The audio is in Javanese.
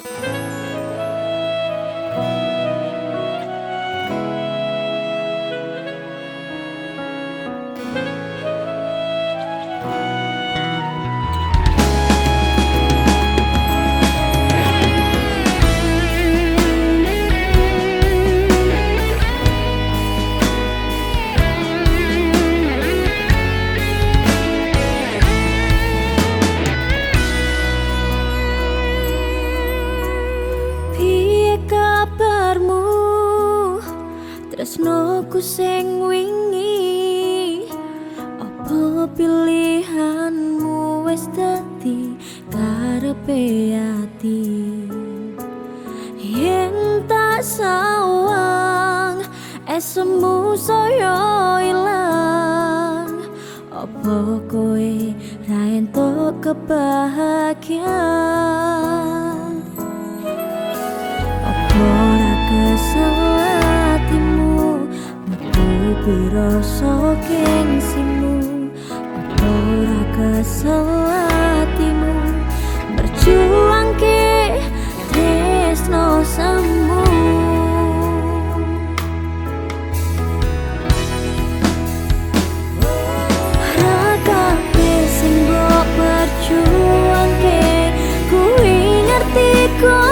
Música tresnoku sing wingi apa pilihanmu? Wis dadi karepe ati? Yen tak sawang esmu saya ilang. Apa kowe ra entuk kebahagiaan rasa gengsimu ora kesel hatimu berjuang ke tresno samu Raka sing berjuang ke ku ngerti kowe